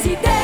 σχέση τέραμα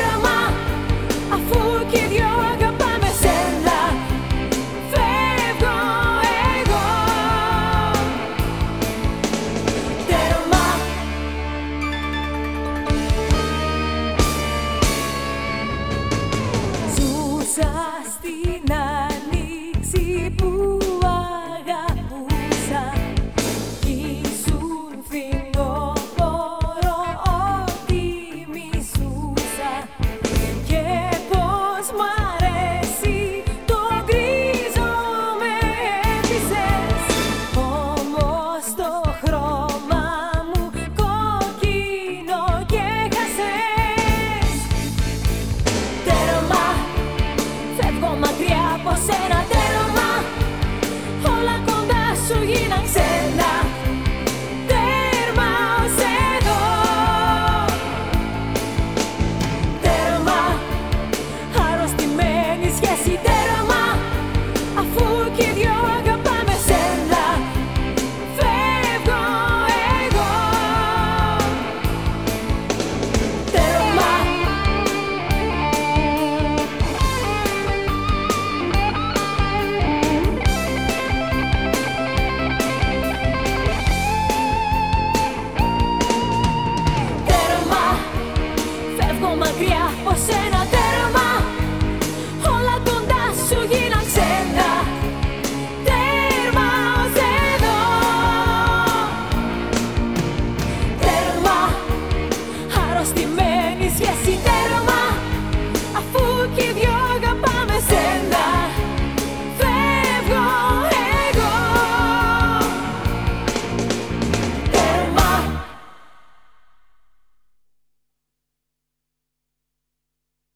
αρρωστημένη σχέση.